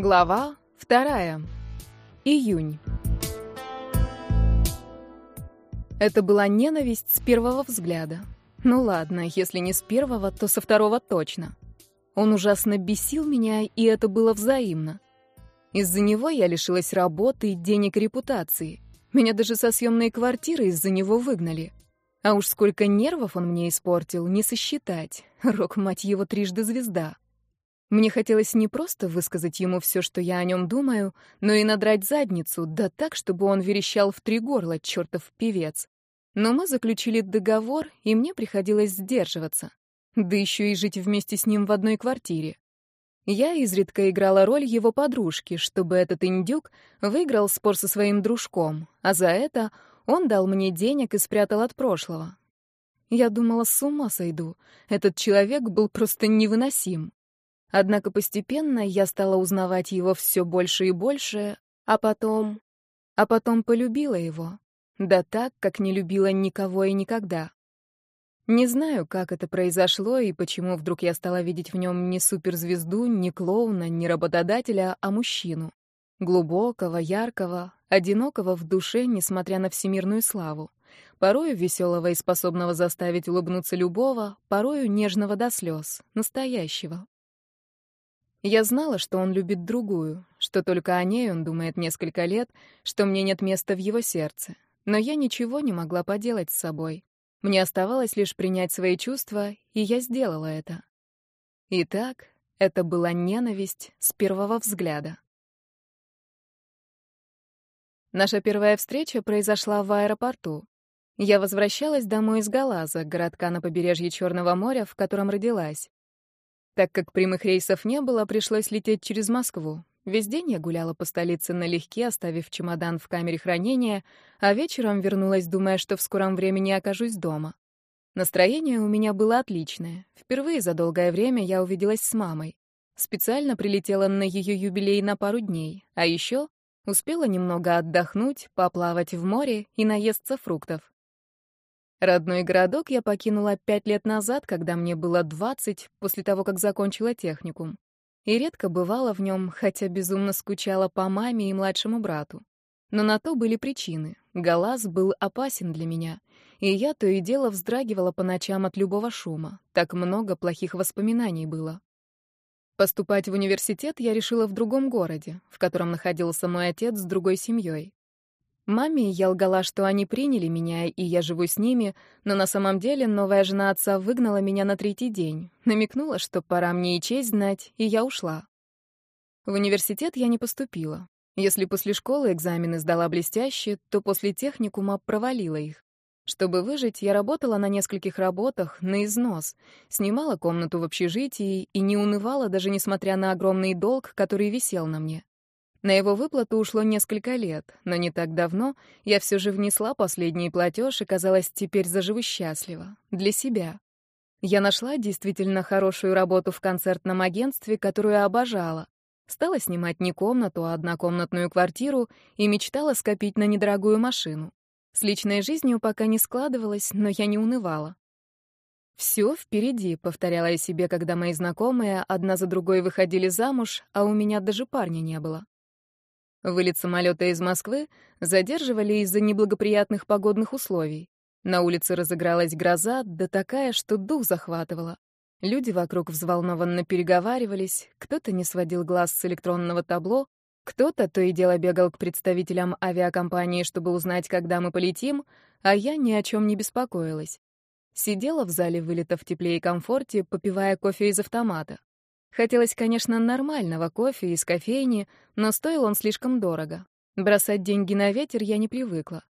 Глава вторая. Июнь. Это была ненависть с первого взгляда. Ну ладно, если не с первого, то со второго точно. Он ужасно бесил меня, и это было взаимно. Из-за него я лишилась работы, денег и репутации. Меня даже со съемной квартиры из-за него выгнали. А уж сколько нервов он мне испортил, не сосчитать. Рок, мать его, трижды звезда. Мне хотелось не просто высказать ему все, что я о нем думаю, но и надрать задницу, да так, чтобы он верещал в три горла, чертов певец. Но мы заключили договор, и мне приходилось сдерживаться. Да еще и жить вместе с ним в одной квартире. Я изредка играла роль его подружки, чтобы этот индюк выиграл спор со своим дружком, а за это он дал мне денег и спрятал от прошлого. Я думала, с ума сойду. Этот человек был просто невыносим. Однако постепенно я стала узнавать его все больше и больше, а потом... А потом полюбила его. Да так, как не любила никого и никогда. Не знаю, как это произошло и почему вдруг я стала видеть в нем не суперзвезду, не клоуна, не работодателя, а мужчину. Глубокого, яркого, одинокого в душе, несмотря на всемирную славу. Порою веселого и способного заставить улыбнуться любого, порою нежного до слез, настоящего. Я знала, что он любит другую, что только о ней он думает несколько лет, что мне нет места в его сердце. Но я ничего не могла поделать с собой. Мне оставалось лишь принять свои чувства, и я сделала это. Итак, это была ненависть с первого взгляда. Наша первая встреча произошла в аэропорту. Я возвращалась домой из Галаза, городка на побережье Черного моря, в котором родилась. Так как прямых рейсов не было, пришлось лететь через Москву. Весь день я гуляла по столице налегке, оставив чемодан в камере хранения, а вечером вернулась, думая, что в скором времени окажусь дома. Настроение у меня было отличное. Впервые за долгое время я увиделась с мамой. Специально прилетела на ее юбилей на пару дней, а еще успела немного отдохнуть, поплавать в море и наесться фруктов. Родной городок я покинула пять лет назад, когда мне было двадцать, после того, как закончила техникум. И редко бывала в нем, хотя безумно скучала по маме и младшему брату. Но на то были причины. Галас был опасен для меня, и я то и дело вздрагивала по ночам от любого шума. Так много плохих воспоминаний было. Поступать в университет я решила в другом городе, в котором находился мой отец с другой семьей. Маме я лгала, что они приняли меня, и я живу с ними, но на самом деле новая жена отца выгнала меня на третий день, намекнула, что пора мне и честь знать, и я ушла. В университет я не поступила. Если после школы экзамены сдала блестяще, то после техникума провалила их. Чтобы выжить, я работала на нескольких работах на износ, снимала комнату в общежитии и не унывала, даже несмотря на огромный долг, который висел на мне. На его выплату ушло несколько лет, но не так давно я все же внесла последний платеж и, казалось, теперь заживу счастливо. Для себя. Я нашла действительно хорошую работу в концертном агентстве, которую обожала. Стала снимать не комнату, а однокомнатную квартиру и мечтала скопить на недорогую машину. С личной жизнью пока не складывалось, но я не унывала. «Все впереди», — повторяла я себе, когда мои знакомые одна за другой выходили замуж, а у меня даже парня не было. Вылет самолета из Москвы задерживали из-за неблагоприятных погодных условий. На улице разыгралась гроза, да такая, что дух захватывала. Люди вокруг взволнованно переговаривались, кто-то не сводил глаз с электронного табло, кто-то то и дело бегал к представителям авиакомпании, чтобы узнать, когда мы полетим, а я ни о чем не беспокоилась. Сидела в зале вылета в тепле и комфорте, попивая кофе из автомата. Хотелось, конечно, нормального кофе из кофейни, но стоил он слишком дорого. Бросать деньги на ветер я не привыкла.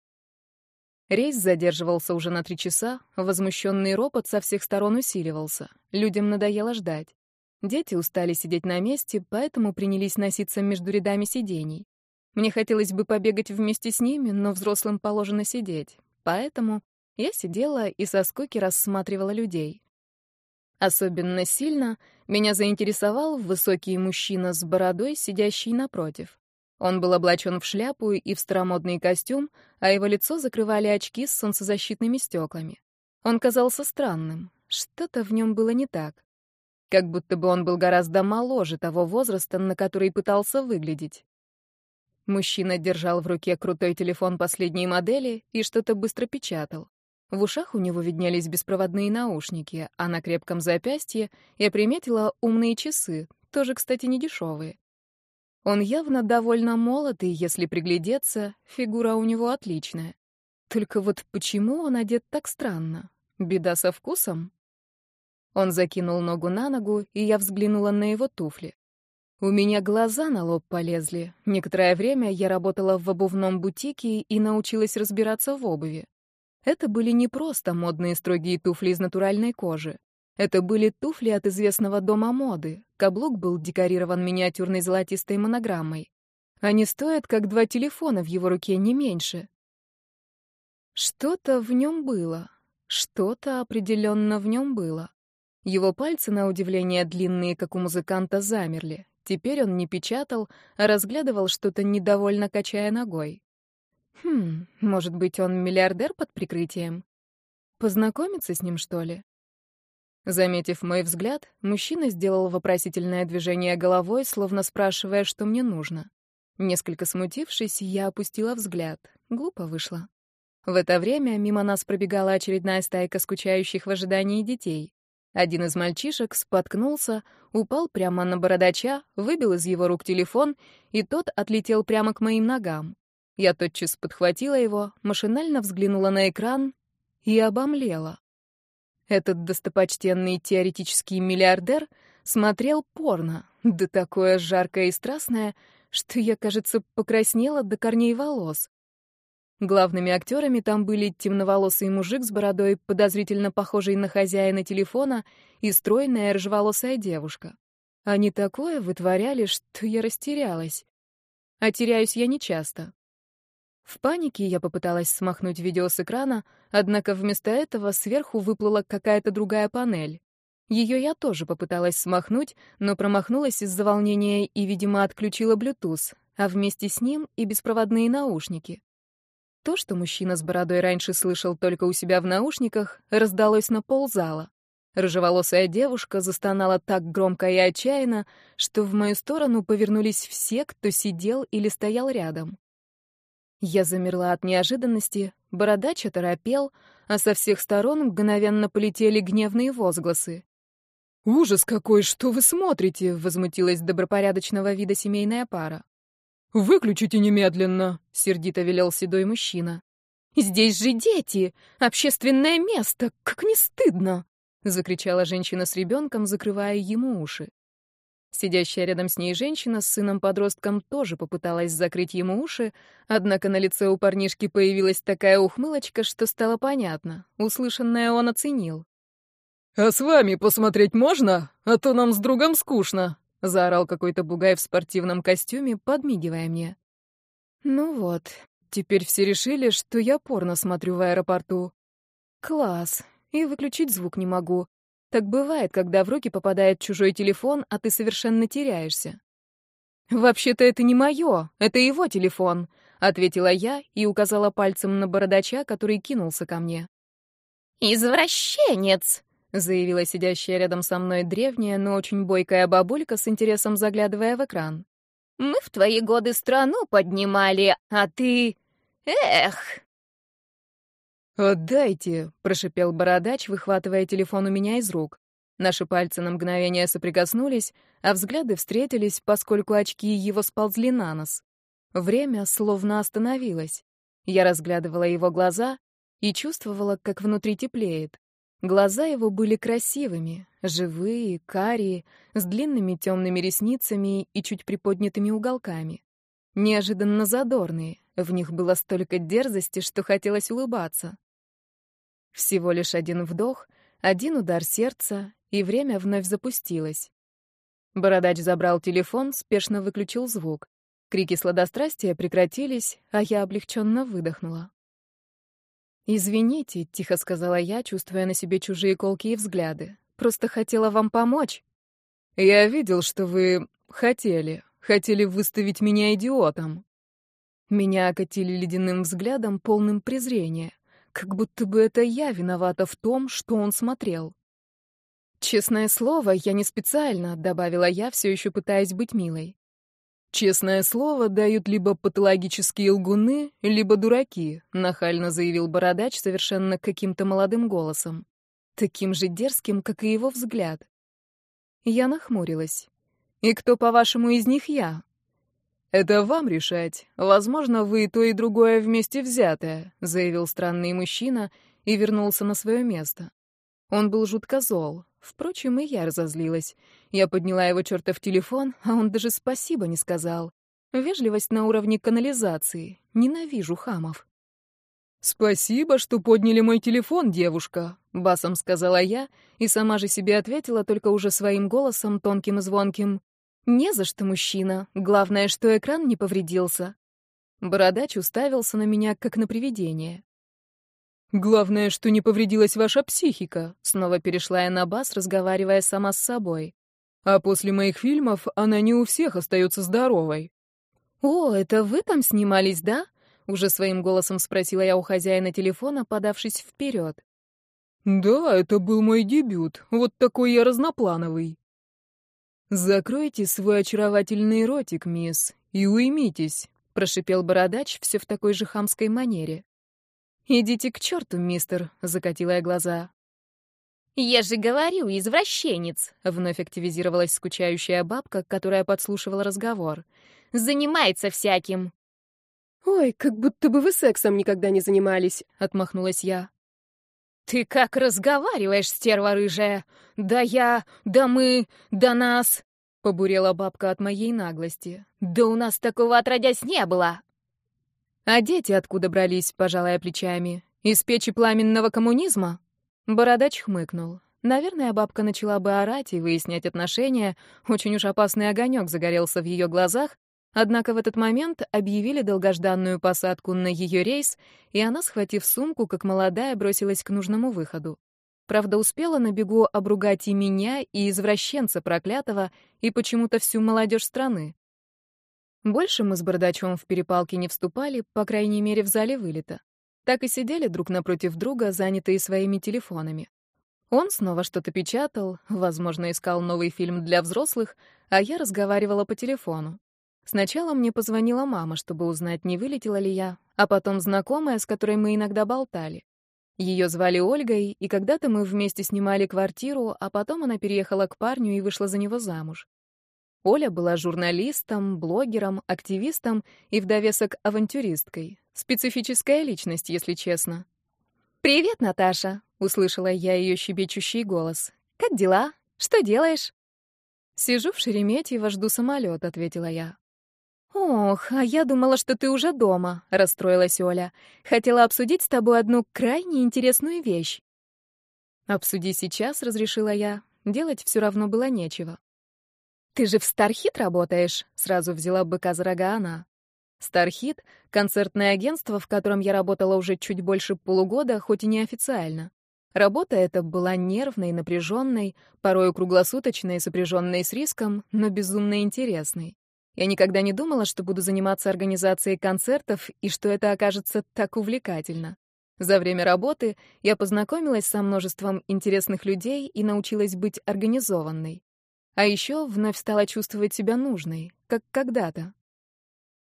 Рейс задерживался уже на три часа, возмущенный ропот со всех сторон усиливался. Людям надоело ждать. Дети устали сидеть на месте, поэтому принялись носиться между рядами сидений. Мне хотелось бы побегать вместе с ними, но взрослым положено сидеть. Поэтому я сидела и со скуки рассматривала людей. Особенно сильно меня заинтересовал высокий мужчина с бородой, сидящий напротив. Он был облачен в шляпу и в старомодный костюм, а его лицо закрывали очки с солнцезащитными стеклами. Он казался странным. Что-то в нем было не так. Как будто бы он был гораздо моложе того возраста, на который пытался выглядеть. Мужчина держал в руке крутой телефон последней модели и что-то быстро печатал. В ушах у него виднелись беспроводные наушники, а на крепком запястье я приметила умные часы, тоже, кстати, не дешевые. Он явно довольно молод, если приглядеться, фигура у него отличная. Только вот почему он одет так странно? Беда со вкусом? Он закинул ногу на ногу, и я взглянула на его туфли. У меня глаза на лоб полезли. Некоторое время я работала в обувном бутике и научилась разбираться в обуви. Это были не просто модные строгие туфли из натуральной кожи. Это были туфли от известного дома моды. Каблук был декорирован миниатюрной золотистой монограммой. Они стоят, как два телефона в его руке, не меньше. Что-то в нем было. Что-то определенно в нем было. Его пальцы, на удивление длинные, как у музыканта, замерли. Теперь он не печатал, а разглядывал что-то недовольно качая ногой. Хм, может быть, он миллиардер под прикрытием? Познакомиться с ним, что ли? Заметив мой взгляд, мужчина сделал вопросительное движение головой, словно спрашивая, что мне нужно. Несколько смутившись, я опустила взгляд. Глупо вышло. В это время мимо нас пробегала очередная стайка скучающих в ожидании детей. Один из мальчишек споткнулся, упал прямо на бородача, выбил из его рук телефон, и тот отлетел прямо к моим ногам. Я тотчас подхватила его, машинально взглянула на экран и обомлела. Этот достопочтенный теоретический миллиардер смотрел порно, да такое жаркое и страстное, что я, кажется, покраснела до корней волос. Главными актерами там были темноволосый мужик с бородой, подозрительно похожий на хозяина телефона, и стройная рыжеволосая девушка. Они такое вытворяли, что я растерялась. А теряюсь я нечасто. В панике я попыталась смахнуть видео с экрана, однако вместо этого сверху выплыла какая-то другая панель. Ее я тоже попыталась смахнуть, но промахнулась из-за волнения и, видимо, отключила Bluetooth, а вместе с ним и беспроводные наушники. То, что мужчина с бородой раньше слышал только у себя в наушниках, раздалось на ползала. Рыжеволосая девушка застонала так громко и отчаянно, что в мою сторону повернулись все, кто сидел или стоял рядом. Я замерла от неожиданности, бородач оторопел, а со всех сторон мгновенно полетели гневные возгласы. «Ужас какой! Что вы смотрите?» — возмутилась добропорядочного вида семейная пара. «Выключите немедленно!» — сердито велел седой мужчина. «Здесь же дети! Общественное место! Как не стыдно!» — закричала женщина с ребенком, закрывая ему уши. Сидящая рядом с ней женщина с сыном-подростком тоже попыталась закрыть ему уши, однако на лице у парнишки появилась такая ухмылочка, что стало понятно. Услышанное он оценил. «А с вами посмотреть можно? А то нам с другом скучно!» — заорал какой-то бугай в спортивном костюме, подмигивая мне. «Ну вот, теперь все решили, что я порно смотрю в аэропорту. Класс, и выключить звук не могу. Так бывает, когда в руки попадает чужой телефон, а ты совершенно теряешься». «Вообще-то это не мое, это его телефон», — ответила я и указала пальцем на бородача, который кинулся ко мне. «Извращенец!» заявила сидящая рядом со мной древняя, но очень бойкая бабулька с интересом заглядывая в экран. «Мы в твои годы страну поднимали, а ты... Эх!» «Отдайте!» — прошипел бородач, выхватывая телефон у меня из рук. Наши пальцы на мгновение соприкоснулись, а взгляды встретились, поскольку очки его сползли на нос. Время словно остановилось. Я разглядывала его глаза и чувствовала, как внутри теплеет. Глаза его были красивыми, живые, карие, с длинными темными ресницами и чуть приподнятыми уголками. Неожиданно задорные, в них было столько дерзости, что хотелось улыбаться. Всего лишь один вдох, один удар сердца, и время вновь запустилось. Бородач забрал телефон, спешно выключил звук. Крики сладострастия прекратились, а я облегченно выдохнула. «Извините», — тихо сказала я, чувствуя на себе чужие колкие взгляды. «Просто хотела вам помочь». «Я видел, что вы хотели. Хотели выставить меня идиотом». Меня окатили ледяным взглядом, полным презрения. Как будто бы это я виновата в том, что он смотрел. «Честное слово, я не специально», — добавила я, все еще пытаясь быть милой. «Честное слово дают либо патологические лгуны, либо дураки», — нахально заявил Бородач совершенно каким-то молодым голосом. Таким же дерзким, как и его взгляд. Я нахмурилась. «И кто, по-вашему, из них я?» «Это вам решать. Возможно, вы и то, и другое вместе взятое», — заявил странный мужчина и вернулся на свое место. Он был жутко зол. Впрочем, и я разозлилась. Я подняла его чертов телефон, а он даже спасибо не сказал. Вежливость на уровне канализации. Ненавижу хамов. «Спасибо, что подняли мой телефон, девушка», — басом сказала я, и сама же себе ответила только уже своим голосом, тонким и звонким. «Не за что, мужчина. Главное, что экран не повредился». Бородач уставился на меня, как на привидение. «Главное, что не повредилась ваша психика», — снова перешла я на бас, разговаривая сама с собой. «А после моих фильмов она не у всех остается здоровой». «О, это вы там снимались, да?» — уже своим голосом спросила я у хозяина телефона, подавшись вперед. «Да, это был мой дебют. Вот такой я разноплановый». «Закройте свой очаровательный ротик, мисс, и уймитесь», — прошипел бородач все в такой же хамской манере. «Идите к черту, мистер», — закатила я глаза. «Я же говорю, извращенец!» — вновь активизировалась скучающая бабка, которая подслушивала разговор. «Занимается всяким!» «Ой, как будто бы вы сексом никогда не занимались», — отмахнулась я. «Ты как разговариваешь, стерва рыжая? Да я, да мы, да нас!» — побурела бабка от моей наглости. «Да у нас такого отродясь не было!» А дети откуда брались, пожалая плечами? Из печи пламенного коммунизма? Бородач хмыкнул. Наверное, бабка начала бы орать и выяснять отношения. Очень уж опасный огонек загорелся в ее глазах. Однако в этот момент объявили долгожданную посадку на ее рейс, и она, схватив сумку, как молодая, бросилась к нужному выходу. Правда, успела на бегу обругать и меня, и извращенца проклятого, и почему-то всю молодежь страны. Больше мы с бардачом в перепалки не вступали, по крайней мере, в зале вылета. Так и сидели друг напротив друга, занятые своими телефонами. Он снова что-то печатал, возможно, искал новый фильм для взрослых, а я разговаривала по телефону. Сначала мне позвонила мама, чтобы узнать, не вылетела ли я, а потом знакомая, с которой мы иногда болтали. Ее звали Ольгой, и когда-то мы вместе снимали квартиру, а потом она переехала к парню и вышла за него замуж. Оля была журналистом, блогером, активистом и в авантюристкой. Специфическая личность, если честно. «Привет, Наташа!» — услышала я ее щебечущий голос. «Как дела? Что делаешь?» «Сижу в Шереметьево, жду самолет», — ответила я. «Ох, а я думала, что ты уже дома», — расстроилась Оля. «Хотела обсудить с тобой одну крайне интересную вещь». «Обсуди сейчас», — разрешила я. Делать все равно было нечего. «Ты же в Стархит работаешь?» — сразу взяла быка за рога она. Стархит — концертное агентство, в котором я работала уже чуть больше полугода, хоть и неофициально. Работа эта была нервной, напряженной, порою круглосуточной, сопряженной с риском, но безумно интересной. Я никогда не думала, что буду заниматься организацией концертов и что это окажется так увлекательно. За время работы я познакомилась со множеством интересных людей и научилась быть организованной. А еще вновь стала чувствовать себя нужной, как когда-то.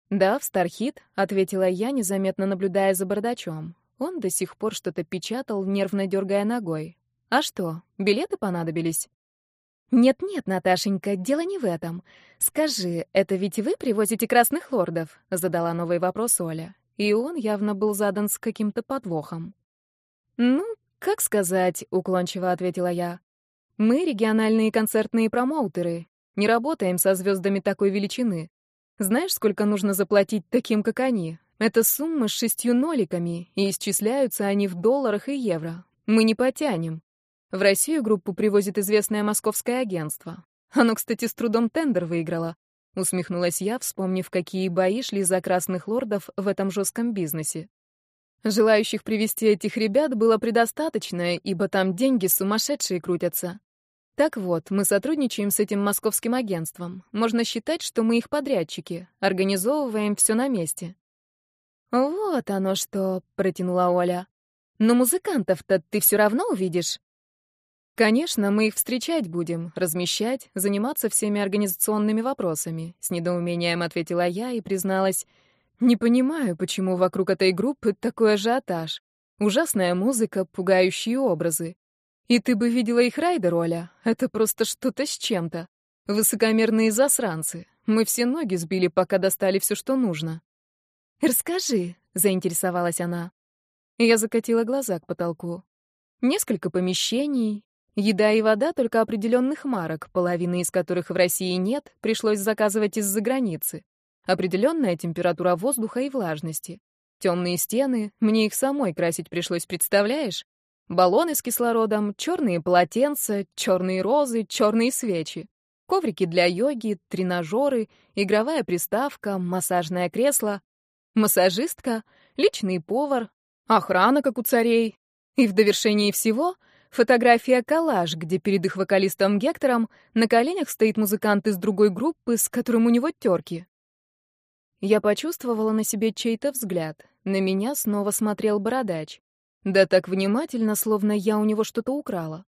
«Да, в Стархит», — ответила я, незаметно наблюдая за бардачом. Он до сих пор что-то печатал, нервно дергая ногой. «А что, билеты понадобились?» «Нет-нет, Наташенька, дело не в этом. Скажи, это ведь вы привозите красных лордов?» — задала новый вопрос Оля. И он явно был задан с каким-то подвохом. «Ну, как сказать», — уклончиво ответила я. Мы региональные концертные промоутеры, не работаем со звездами такой величины. Знаешь, сколько нужно заплатить таким, как они? Это сумма с шестью ноликами, и исчисляются они в долларах и евро. Мы не потянем. В Россию группу привозит известное московское агентство. Оно, кстати, с трудом тендер выиграло. Усмехнулась я, вспомнив, какие бои шли за красных лордов в этом жестком бизнесе. Желающих привести этих ребят было предостаточно, ибо там деньги сумасшедшие крутятся. Так вот, мы сотрудничаем с этим московским агентством. Можно считать, что мы их подрядчики, организовываем все на месте. Вот оно что, протянула Оля. Но музыкантов-то ты все равно увидишь. Конечно, мы их встречать будем, размещать, заниматься всеми организационными вопросами, с недоумением ответила я и призналась: не понимаю, почему вокруг этой группы такой ажиотаж. Ужасная музыка, пугающие образы. И ты бы видела их райдер, Оля. Это просто что-то с чем-то. Высокомерные засранцы. Мы все ноги сбили, пока достали все, что нужно. «Расскажи», — заинтересовалась она. Я закатила глаза к потолку. Несколько помещений, Еда и вода только определенных марок, половины из которых в России нет, пришлось заказывать из-за границы. Определенная температура воздуха и влажности. Темные стены, мне их самой красить пришлось, представляешь? Баллоны с кислородом, черные полотенца, черные розы, черные свечи. Коврики для йоги, тренажеры, игровая приставка, массажное кресло, массажистка, личный повар, охрана, как у царей. И в довершении всего — Фотография-коллаж, где перед их вокалистом Гектором на коленях стоит музыкант из другой группы, с которым у него терки. Я почувствовала на себе чей-то взгляд. На меня снова смотрел бородач. Да так внимательно, словно я у него что-то украла.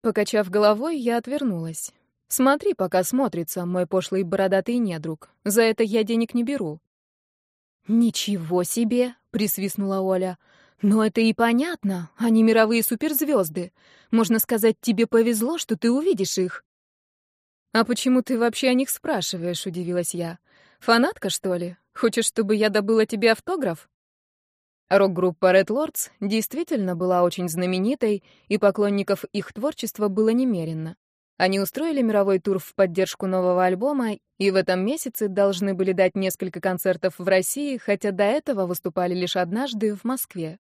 Покачав головой, я отвернулась. «Смотри, пока смотрится, мой пошлый бородатый недруг. За это я денег не беру». «Ничего себе!» — присвистнула Оля. Но это и понятно, они мировые суперзвезды. Можно сказать, тебе повезло, что ты увидишь их. А почему ты вообще о них спрашиваешь, удивилась я. Фанатка, что ли? Хочешь, чтобы я добыла тебе автограф? Рок-группа Red Lords действительно была очень знаменитой, и поклонников их творчества было немерено. Они устроили мировой тур в поддержку нового альбома и в этом месяце должны были дать несколько концертов в России, хотя до этого выступали лишь однажды в Москве.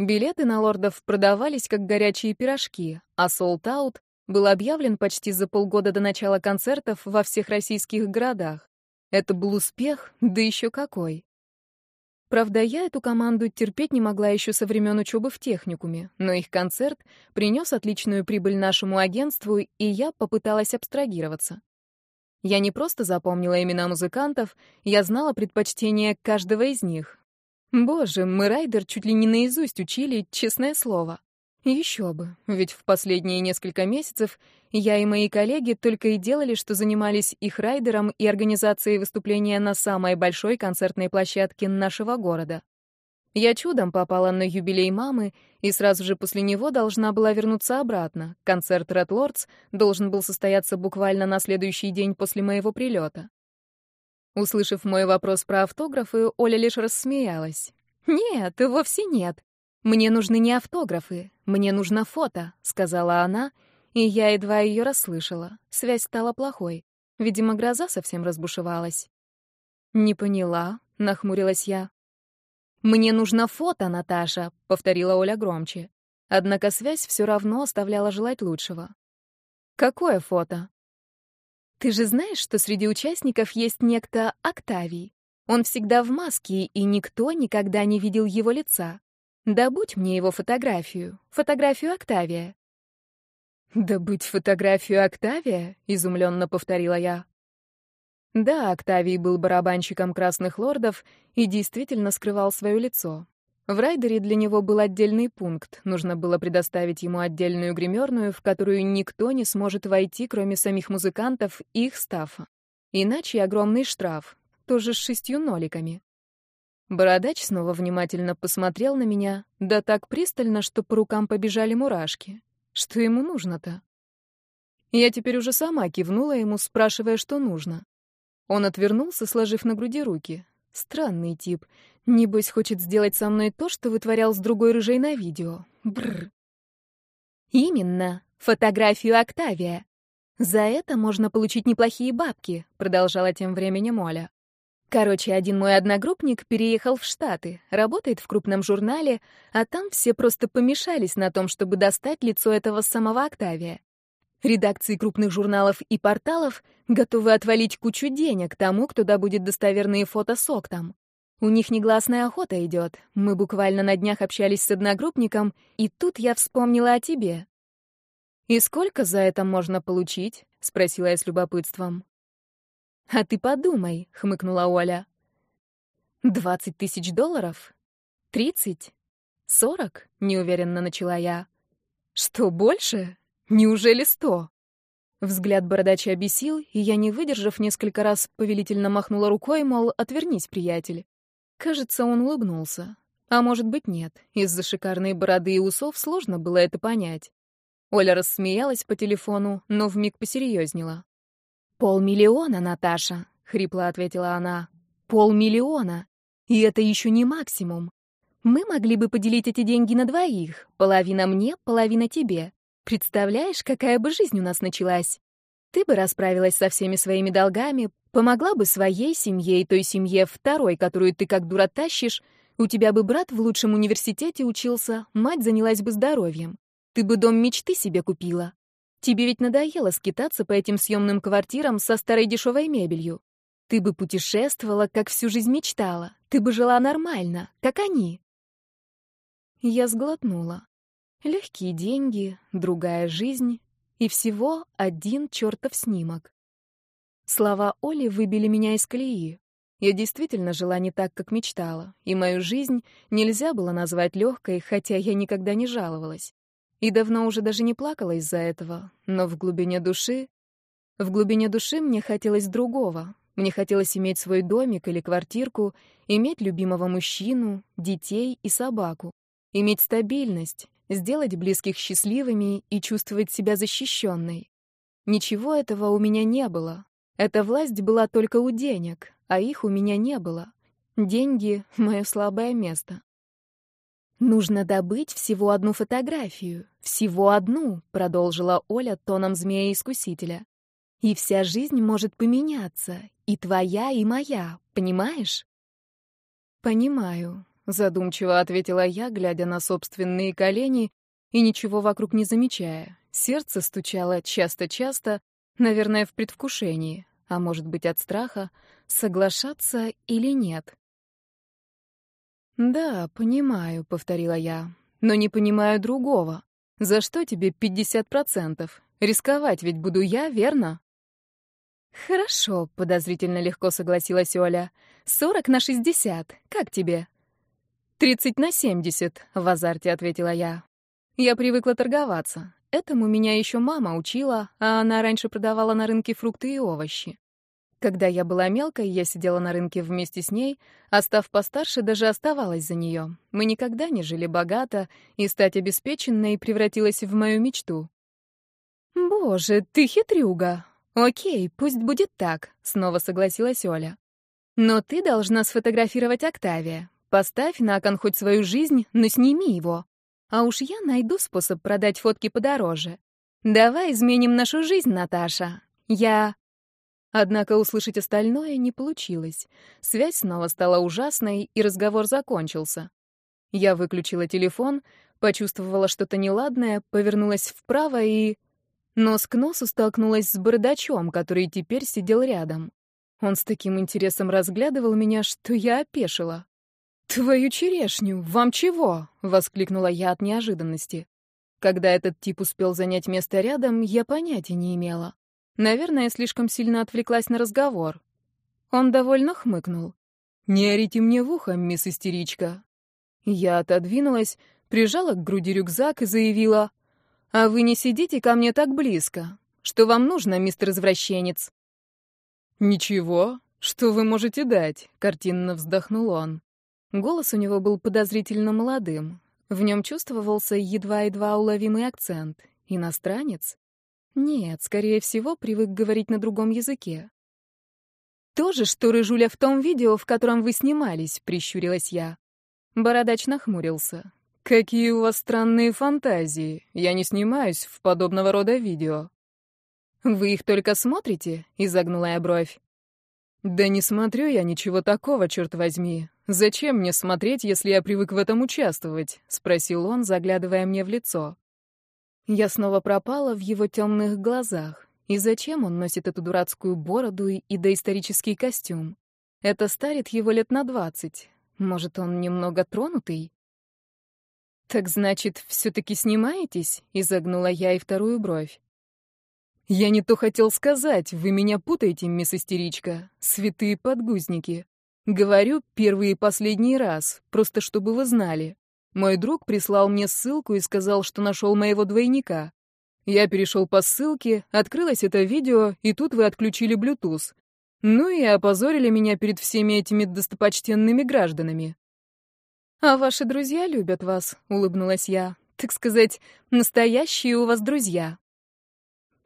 Билеты на лордов продавались как горячие пирожки, а Out был объявлен почти за полгода до начала концертов во всех российских городах. Это был успех, да еще какой. Правда, я эту команду терпеть не могла еще со времен учебы в техникуме, но их концерт принес отличную прибыль нашему агентству, и я попыталась абстрагироваться. Я не просто запомнила имена музыкантов, я знала предпочтения каждого из них, Боже, мы Райдер чуть ли не наизусть учили, честное слово. Еще бы, ведь в последние несколько месяцев я и мои коллеги только и делали, что занимались их райдером и организацией выступления на самой большой концертной площадке нашего города. Я чудом попала на юбилей мамы, и сразу же после него должна была вернуться обратно. Концерт Red Lords должен был состояться буквально на следующий день после моего прилета. Услышав мой вопрос про автографы, Оля лишь рассмеялась. «Нет, вовсе нет. Мне нужны не автографы, мне нужно фото», — сказала она, и я едва ее расслышала. Связь стала плохой. Видимо, гроза совсем разбушевалась. «Не поняла», — нахмурилась я. «Мне нужно фото, Наташа», — повторила Оля громче. Однако связь все равно оставляла желать лучшего. «Какое фото?» Ты же знаешь, что среди участников есть некто Октавий. Он всегда в маске, и никто никогда не видел его лица. Добудь мне его фотографию, фотографию Октавия. «Добыть фотографию Октавия?» — изумленно повторила я. Да, Октавий был барабанщиком Красных Лордов и действительно скрывал свое лицо. В райдере для него был отдельный пункт. Нужно было предоставить ему отдельную гримерную, в которую никто не сможет войти, кроме самих музыкантов и их стафа. Иначе огромный штраф, тоже с шестью ноликами. Бородач снова внимательно посмотрел на меня, да так пристально, что по рукам побежали мурашки. Что ему нужно-то? Я теперь уже сама кивнула ему, спрашивая, что нужно. Он отвернулся, сложив на груди руки. Странный тип. Небось, хочет сделать со мной то, что вытворял с другой рыжей на видео. Бррр. Именно. Фотографию Октавия. За это можно получить неплохие бабки, продолжала тем временем Оля. Короче, один мой одногруппник переехал в Штаты, работает в крупном журнале, а там все просто помешались на том, чтобы достать лицо этого самого Октавия. Редакции крупных журналов и порталов готовы отвалить кучу денег тому, кто добудет достоверные фото с октом. У них негласная охота идет. Мы буквально на днях общались с одногруппником, и тут я вспомнила о тебе. «И сколько за это можно получить?» — спросила я с любопытством. «А ты подумай», — хмыкнула Оля. «Двадцать тысяч долларов? Тридцать? Сорок?» — неуверенно начала я. «Что, больше? Неужели сто? Взгляд бородача обесил, и я, не выдержав, несколько раз повелительно махнула рукой, мол, отвернись, приятель. Кажется, он улыбнулся. А может быть, нет. Из-за шикарной бороды и усов сложно было это понять. Оля рассмеялась по телефону, но вмиг посерьезнела. «Полмиллиона, Наташа», — хрипло ответила она. «Полмиллиона. И это еще не максимум. Мы могли бы поделить эти деньги на двоих. Половина мне, половина тебе. Представляешь, какая бы жизнь у нас началась? Ты бы расправилась со всеми своими долгами, помогла бы своей семье и той семье второй, которую ты как дура тащишь, у тебя бы брат в лучшем университете учился, мать занялась бы здоровьем. Ты бы дом мечты себе купила. Тебе ведь надоело скитаться по этим съемным квартирам со старой дешевой мебелью. Ты бы путешествовала, как всю жизнь мечтала. Ты бы жила нормально, как они. Я сглотнула. Легкие деньги, другая жизнь и всего один чертов снимок. Слова Оли выбили меня из колеи. Я действительно жила не так, как мечтала, и мою жизнь нельзя было назвать легкой, хотя я никогда не жаловалась. И давно уже даже не плакала из-за этого, но в глубине души... В глубине души мне хотелось другого. Мне хотелось иметь свой домик или квартирку, иметь любимого мужчину, детей и собаку, иметь стабильность, сделать близких счастливыми и чувствовать себя защищенной. Ничего этого у меня не было. Эта власть была только у денег, а их у меня не было. Деньги — мое слабое место. «Нужно добыть всего одну фотографию. Всего одну», — продолжила Оля тоном змея-искусителя. «И вся жизнь может поменяться. И твоя, и моя. Понимаешь?» «Понимаю», Задумчиво ответила я, глядя на собственные колени и ничего вокруг не замечая. Сердце стучало часто-часто, наверное, в предвкушении, а может быть от страха, соглашаться или нет. «Да, понимаю», — повторила я, — «но не понимаю другого. За что тебе 50%? Рисковать ведь буду я, верно?» «Хорошо», — подозрительно легко согласилась Оля. «Сорок на шестьдесят. Как тебе?» «Тридцать на семьдесят», — в азарте ответила я. «Я привыкла торговаться. Этому меня еще мама учила, а она раньше продавала на рынке фрукты и овощи. Когда я была мелкой, я сидела на рынке вместе с ней, а став постарше, даже оставалась за нее. Мы никогда не жили богато, и стать обеспеченной превратилась в мою мечту. «Боже, ты хитрюга! Окей, пусть будет так», — снова согласилась Оля. «Но ты должна сфотографировать Октавия. Поставь на кон хоть свою жизнь, но сними его. А уж я найду способ продать фотки подороже. Давай изменим нашу жизнь, Наташа. Я... Однако услышать остальное не получилось. Связь снова стала ужасной, и разговор закончился. Я выключила телефон, почувствовала что-то неладное, повернулась вправо и... Нос к носу столкнулась с бардачом, который теперь сидел рядом. Он с таким интересом разглядывал меня, что я опешила. «Твою черешню! Вам чего?» — воскликнула я от неожиданности. Когда этот тип успел занять место рядом, я понятия не имела. Наверное, слишком сильно отвлеклась на разговор. Он довольно хмыкнул. «Не орите мне в ухо, мисс истеричка». Я отодвинулась, прижала к груди рюкзак и заявила, «А вы не сидите ко мне так близко. Что вам нужно, мистер извращенец?» «Ничего. Что вы можете дать?» — картинно вздохнул он. Голос у него был подозрительно молодым. В нем чувствовался едва-едва уловимый акцент. Иностранец? Нет, скорее всего, привык говорить на другом языке. «То же, что Рыжуля в том видео, в котором вы снимались», — прищурилась я. Бородач нахмурился. «Какие у вас странные фантазии. Я не снимаюсь в подобного рода видео». «Вы их только смотрите?» — изогнула я бровь. «Да не смотрю я ничего такого, черт возьми. «Зачем мне смотреть, если я привык в этом участвовать?» — спросил он, заглядывая мне в лицо. Я снова пропала в его темных глазах. И зачем он носит эту дурацкую бороду и доисторический костюм? Это старит его лет на двадцать. Может, он немного тронутый? «Так значит, все-таки снимаетесь?» — изогнула я и вторую бровь. «Я не то хотел сказать, вы меня путаете, мисс истеричка. Святые подгузники. Говорю первый и последний раз, просто чтобы вы знали. Мой друг прислал мне ссылку и сказал, что нашел моего двойника. Я перешел по ссылке, открылось это видео, и тут вы отключили Bluetooth. Ну и опозорили меня перед всеми этими достопочтенными гражданами. «А ваши друзья любят вас», — улыбнулась я. «Так сказать, настоящие у вас друзья».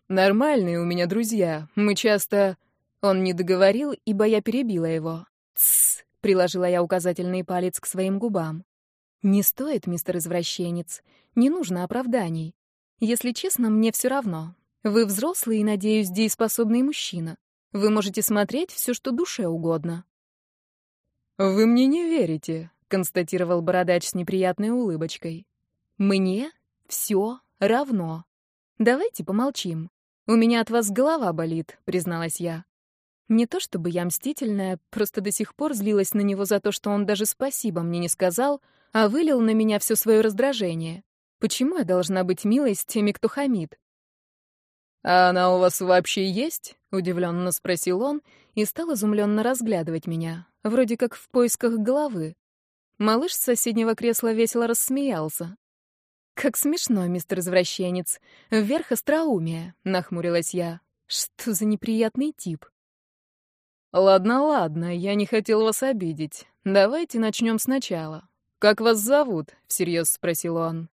«Нормальные у меня друзья. Мы часто...» Он не договорил, ибо я перебила его. «Тссс», — приложила я указательный палец к своим губам. «Не стоит, мистер извращенец. Не нужно оправданий. Если честно, мне все равно. Вы взрослый и, надеюсь, дееспособный мужчина. Вы можете смотреть все, что душе угодно». «Вы мне не верите», — констатировал бородач с неприятной улыбочкой. «Мне все равно. Давайте помолчим. У меня от вас голова болит», — призналась я. Не то чтобы я мстительная, просто до сих пор злилась на него за то, что он даже спасибо мне не сказал, а вылил на меня все свое раздражение. Почему я должна быть милой с теми, кто хамит? «А она у вас вообще есть?» — удивленно спросил он и стал изумленно разглядывать меня, вроде как в поисках головы. Малыш с соседнего кресла весело рассмеялся. «Как смешно, мистер извращенец. Вверх остроумия», — нахмурилась я. «Что за неприятный тип?» «Ладно, ладно, я не хотел вас обидеть. Давайте начнем сначала. Как вас зовут?» — всерьез спросил он.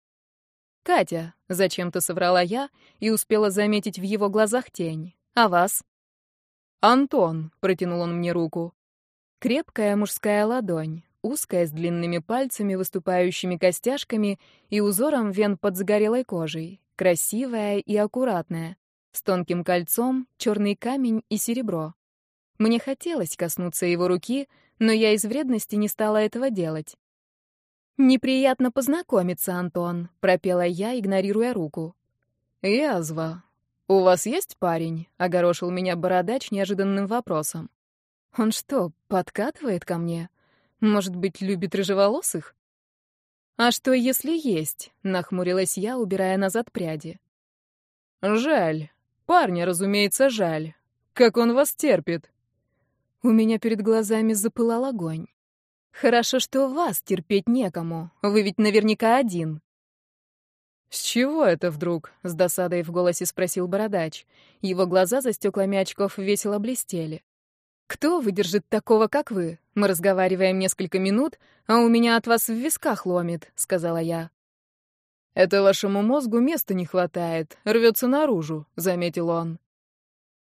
«Катя», — зачем-то соврала я и успела заметить в его глазах тень. «А вас?» «Антон», — протянул он мне руку. Крепкая мужская ладонь, узкая, с длинными пальцами, выступающими костяшками и узором вен под загорелой кожей, красивая и аккуратная, с тонким кольцом, черный камень и серебро. Мне хотелось коснуться его руки, но я из вредности не стала этого делать. «Неприятно познакомиться, Антон», — пропела я, игнорируя руку. «Язва. У вас есть парень?» — огорошил меня бородач неожиданным вопросом. «Он что, подкатывает ко мне? Может быть, любит рыжеволосых?» «А что, если есть?» — нахмурилась я, убирая назад пряди. «Жаль. Парня, разумеется, жаль. Как он вас терпит?» У меня перед глазами запылал огонь. Хорошо, что вас терпеть некому. Вы ведь наверняка один. «С чего это вдруг?» — с досадой в голосе спросил бородач. Его глаза за стеклами очков весело блестели. «Кто выдержит такого, как вы? Мы разговариваем несколько минут, а у меня от вас в висках ломит», — сказала я. «Это вашему мозгу места не хватает, рвется наружу», — заметил он.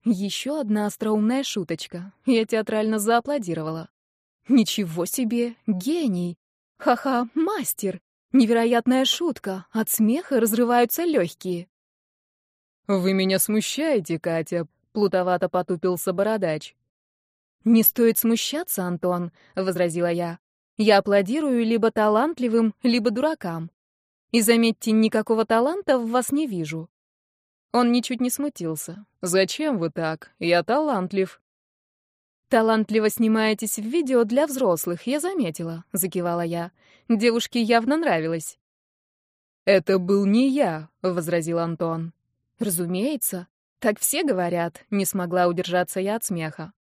Еще одна остроумная шуточка. Я театрально зааплодировала. Ничего себе, гений! Ха-ха, мастер! Невероятная шутка. От смеха разрываются легкие. «Вы меня смущаете, Катя», — плутовато потупился бородач. «Не стоит смущаться, Антон», — возразила я. «Я аплодирую либо талантливым, либо дуракам. И заметьте, никакого таланта в вас не вижу. Он ничуть не смутился. «Зачем вы так? Я талантлив». «Талантливо снимаетесь в видео для взрослых, я заметила», — закивала я. «Девушке явно нравилось». «Это был не я», — возразил Антон. «Разумеется. Так все говорят», — не смогла удержаться я от смеха.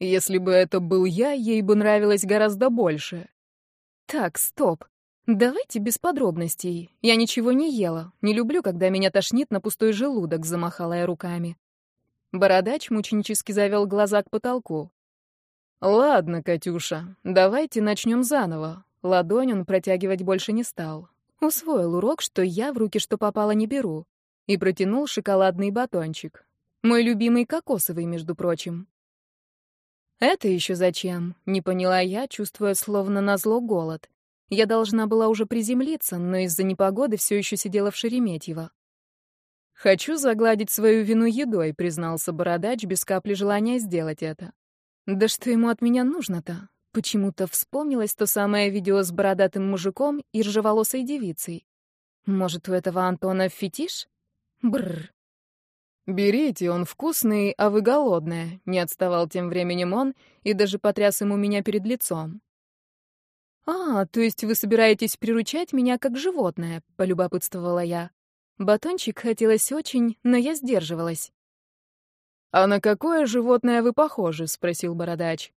«Если бы это был я, ей бы нравилось гораздо больше». «Так, стоп. «Давайте без подробностей. Я ничего не ела. Не люблю, когда меня тошнит на пустой желудок», — замахала я руками. Бородач мученически завел глаза к потолку. «Ладно, Катюша, давайте начнем заново». Ладонь он протягивать больше не стал. Усвоил урок, что я в руки что попало не беру. И протянул шоколадный батончик. Мой любимый кокосовый, между прочим. «Это еще зачем?» — не поняла я, чувствуя словно назло голод. Я должна была уже приземлиться, но из-за непогоды все еще сидела в Шереметьево. «Хочу загладить свою вину едой», — признался Бородач без капли желания сделать это. «Да что ему от меня нужно-то?» Почему-то вспомнилось то самое видео с бородатым мужиком и ржеволосой девицей. Может, у этого Антона фетиш? Бррр. «Берите, он вкусный, а вы голодная», — не отставал тем временем он и даже потряс ему меня перед лицом. «А, то есть вы собираетесь приручать меня как животное?» — полюбопытствовала я. Батончик хотелось очень, но я сдерживалась. «А на какое животное вы похожи?» — спросил бородач.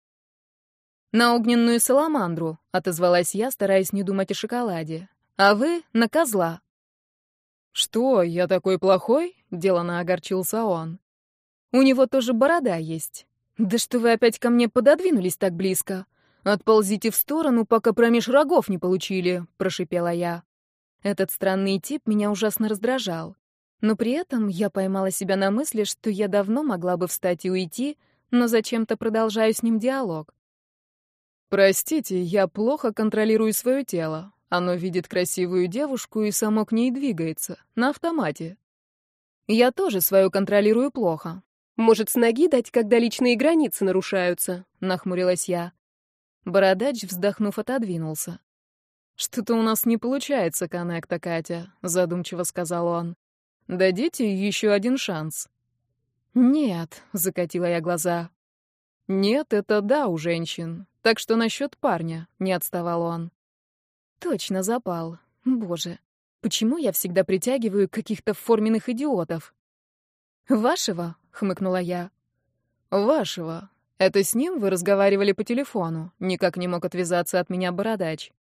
«На огненную саламандру», — отозвалась я, стараясь не думать о шоколаде. «А вы — на козла». «Что, я такой плохой?» — делано огорчился он. «У него тоже борода есть. Да что вы опять ко мне пододвинулись так близко? Отползите в сторону, пока промеж рогов не получили», — прошипела я. Этот странный тип меня ужасно раздражал. Но при этом я поймала себя на мысли, что я давно могла бы встать и уйти, но зачем-то продолжаю с ним диалог. «Простите, я плохо контролирую свое тело. Оно видит красивую девушку и само к ней двигается. На автомате. Я тоже свою контролирую плохо. Может, с ноги дать, когда личные границы нарушаются?» — нахмурилась я. Бородач, вздохнув, отодвинулся. «Что-то у нас не получается, коннекта, Катя», — задумчиво сказал он. «Дадите еще один шанс». «Нет», — закатила я глаза. «Нет, это да у женщин. Так что насчет парня, не отставал он. Точно запал. Боже, почему я всегда притягиваю каких-то форменных идиотов? Вашего? хмыкнула я. Вашего. Это с ним вы разговаривали по телефону? Никак не мог отвязаться от меня бородач.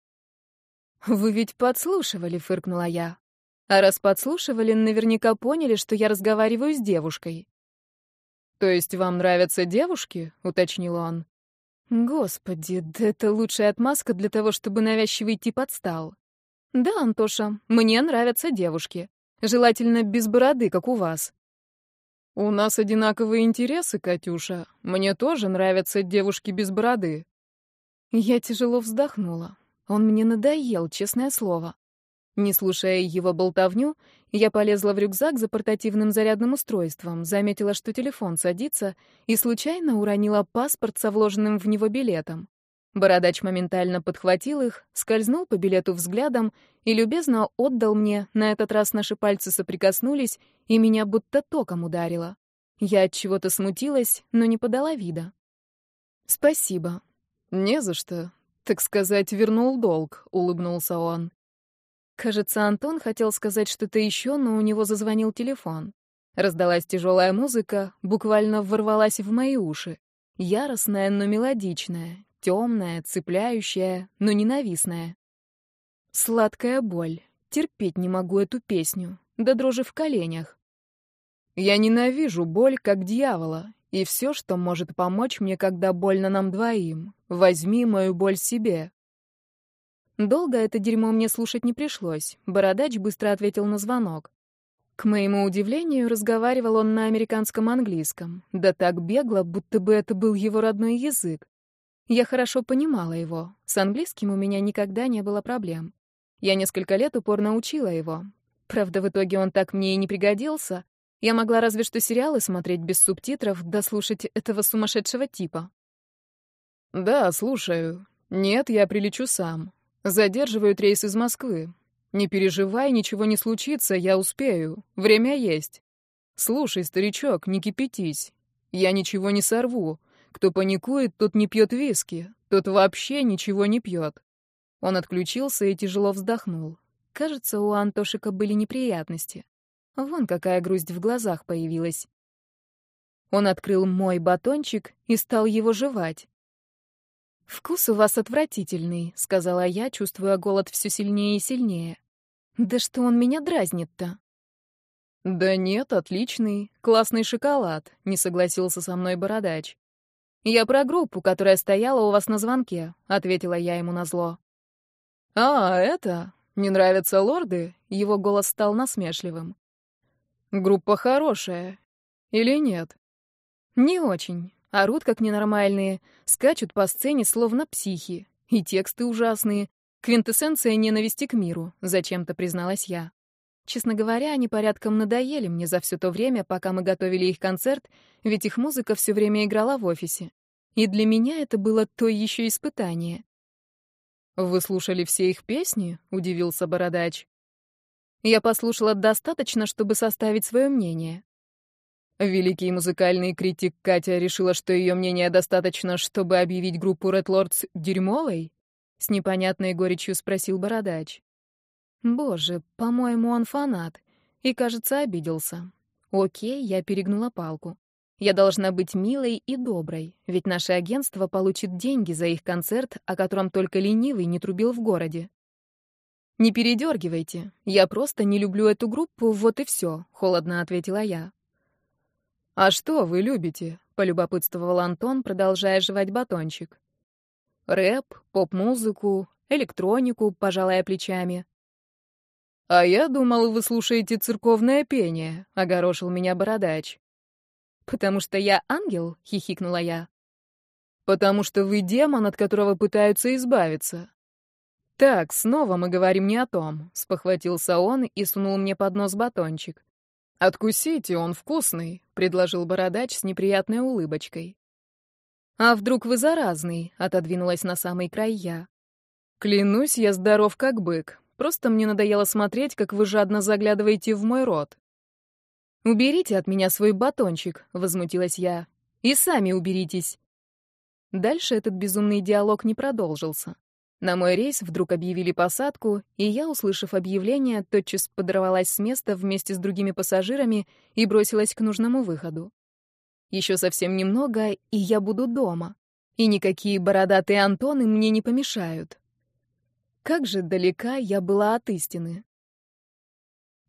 Вы ведь подслушивали, фыркнула я. А раз подслушивали, наверняка поняли, что я разговариваю с девушкой. То есть вам нравятся девушки? уточнил он. Господи, да это лучшая отмазка для того, чтобы навязчивый тип отстал. Да, Антоша, мне нравятся девушки. Желательно без бороды, как у вас. У нас одинаковые интересы, Катюша. Мне тоже нравятся девушки без бороды. Я тяжело вздохнула. Он мне надоел, честное слово. Не слушая его болтовню, я полезла в рюкзак за портативным зарядным устройством, заметила, что телефон садится, и случайно уронила паспорт со вложенным в него билетом. Бородач моментально подхватил их, скользнул по билету взглядом и любезно отдал мне, на этот раз наши пальцы соприкоснулись, и меня будто током ударило. Я от чего-то смутилась, но не подала вида. «Спасибо». «Не за что. Так сказать, вернул долг», — улыбнулся он. Кажется, Антон хотел сказать что-то еще, но у него зазвонил телефон. Раздалась тяжелая музыка, буквально ворвалась в мои уши. Яростная, но мелодичная, темная, цепляющая, но ненавистная. Сладкая боль. Терпеть не могу эту песню, да дрожи в коленях. Я ненавижу боль, как дьявола, и все, что может помочь мне, когда больно нам двоим. Возьми мою боль себе. Долго это дерьмо мне слушать не пришлось. Бородач быстро ответил на звонок. К моему удивлению, разговаривал он на американском английском. Да так бегло, будто бы это был его родной язык. Я хорошо понимала его. С английским у меня никогда не было проблем. Я несколько лет упорно учила его. Правда, в итоге он так мне и не пригодился. Я могла разве что сериалы смотреть без субтитров, да слушать этого сумасшедшего типа. «Да, слушаю. Нет, я прилечу сам. Задерживают рейс из Москвы. Не переживай, ничего не случится, я успею. Время есть. Слушай, старичок, не кипятись. Я ничего не сорву. Кто паникует, тот не пьет виски. Тот вообще ничего не пьет. Он отключился и тяжело вздохнул. Кажется, у Антошика были неприятности. Вон какая грусть в глазах появилась. Он открыл мой батончик и стал его жевать. «Вкус у вас отвратительный», — сказала я, чувствуя голод все сильнее и сильнее. «Да что он меня дразнит-то?» «Да нет, отличный. Классный шоколад», — не согласился со мной бородач. «Я про группу, которая стояла у вас на звонке», — ответила я ему назло. «А, это? Не нравятся лорды?» — его голос стал насмешливым. «Группа хорошая. Или нет?» «Не очень. Орут как ненормальные, скачут по сцене словно психи. И тексты ужасные. Квинтэссенция ненависти к миру, зачем-то призналась я. Честно говоря, они порядком надоели мне за все то время, пока мы готовили их концерт, ведь их музыка все время играла в офисе. И для меня это было то еще испытание. «Вы слушали все их песни?» — удивился Бородач. Я послушала достаточно, чтобы составить свое мнение. Великий музыкальный критик Катя решила, что ее мнения достаточно, чтобы объявить группу Red Lords дерьмовой? С непонятной горечью спросил Бородач. Боже, по-моему, он фанат. И, кажется, обиделся. Окей, я перегнула палку. Я должна быть милой и доброй, ведь наше агентство получит деньги за их концерт, о котором только ленивый не трубил в городе. «Не передергивайте. Я просто не люблю эту группу, вот и все», — холодно ответила я. «А что вы любите?» — полюбопытствовал Антон, продолжая жевать батончик. «Рэп, поп-музыку, электронику», — пожалая плечами. «А я думал, вы слушаете церковное пение», — огорошил меня бородач. «Потому что я ангел?» — хихикнула я. «Потому что вы демон, от которого пытаются избавиться». «Так, снова мы говорим не о том», — спохватился он и сунул мне под нос батончик. «Откусите, он вкусный», — предложил бородач с неприятной улыбочкой. «А вдруг вы заразный?» — отодвинулась на самый край я. «Клянусь, я здоров как бык. Просто мне надоело смотреть, как вы жадно заглядываете в мой рот». «Уберите от меня свой батончик», — возмутилась я. «И сами уберитесь». Дальше этот безумный диалог не продолжился. На мой рейс вдруг объявили посадку, и я, услышав объявление, тотчас подорвалась с места вместе с другими пассажирами и бросилась к нужному выходу. Еще совсем немного, и я буду дома. И никакие бородатые Антоны мне не помешают. Как же далека я была от истины.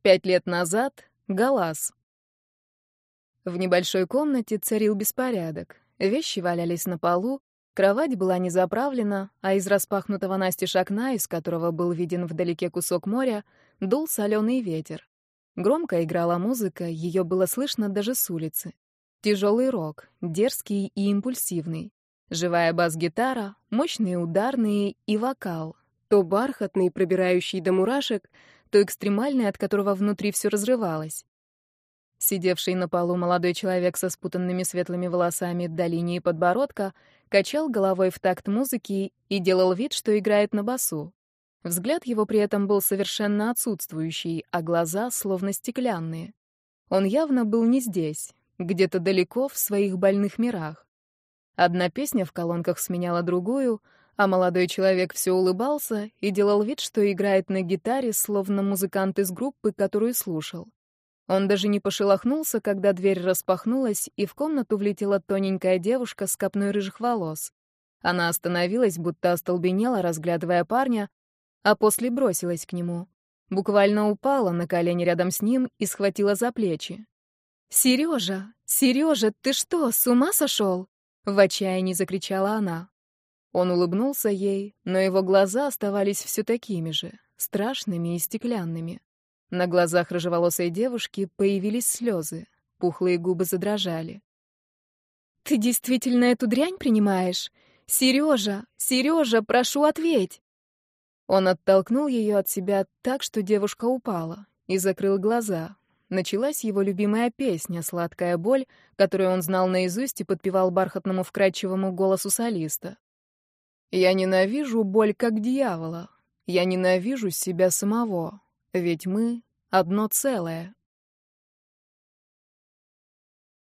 Пять лет назад — Галас. В небольшой комнате царил беспорядок. Вещи валялись на полу, Кровать была не заправлена, а из распахнутого настежь окна, из которого был виден вдалеке кусок моря, дул соленый ветер. Громко играла музыка, ее было слышно даже с улицы. Тяжелый рок, дерзкий и импульсивный. Живая бас-гитара, мощные ударные и вокал. То бархатный, пробирающий до мурашек, то экстремальный, от которого внутри все разрывалось. Сидевший на полу молодой человек со спутанными светлыми волосами до линии подбородка качал головой в такт музыки и делал вид, что играет на басу. Взгляд его при этом был совершенно отсутствующий, а глаза словно стеклянные. Он явно был не здесь, где-то далеко в своих больных мирах. Одна песня в колонках сменяла другую, а молодой человек все улыбался и делал вид, что играет на гитаре, словно музыкант из группы, которую слушал. Он даже не пошелохнулся, когда дверь распахнулась, и в комнату влетела тоненькая девушка с копной рыжих волос. Она остановилась, будто остолбенела, разглядывая парня, а после бросилась к нему. Буквально упала на колени рядом с ним и схватила за плечи. «Сережа! Сережа, ты что, с ума сошел?» В отчаянии закричала она. Он улыбнулся ей, но его глаза оставались все такими же, страшными и стеклянными. На глазах рыжеволосой девушки появились слезы, пухлые губы задрожали. «Ты действительно эту дрянь принимаешь? Сережа, Сережа, прошу, ответь!» Он оттолкнул ее от себя так, что девушка упала, и закрыл глаза. Началась его любимая песня «Сладкая боль», которую он знал наизусть и подпевал бархатному вкрадчивому голосу солиста. «Я ненавижу боль как дьявола. Я ненавижу себя самого. Ведь мы — одно целое.